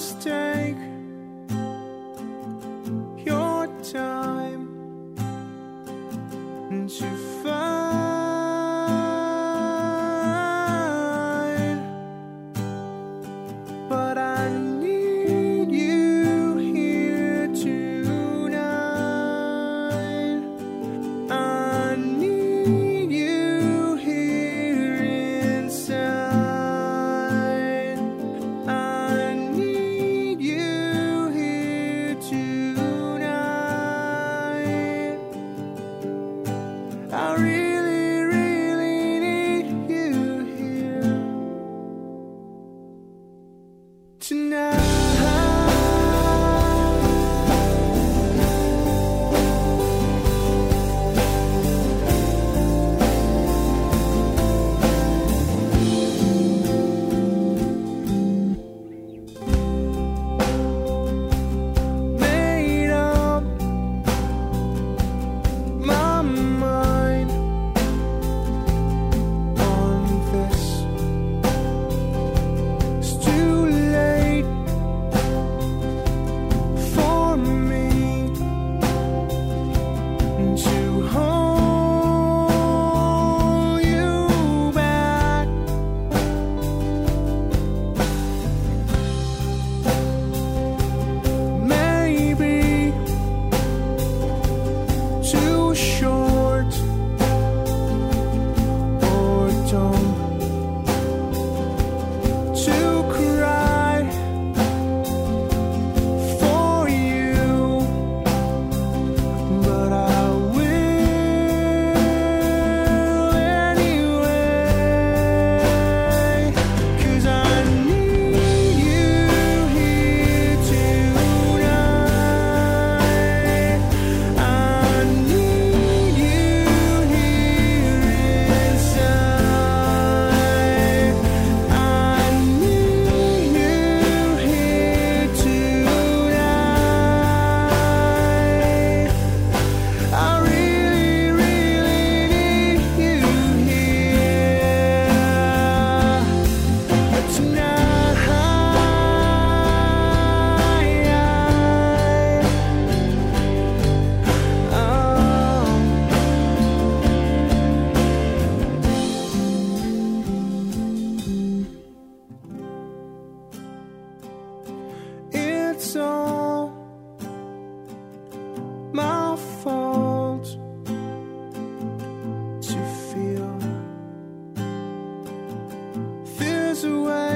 mistake. it's all my fault to feel fears away.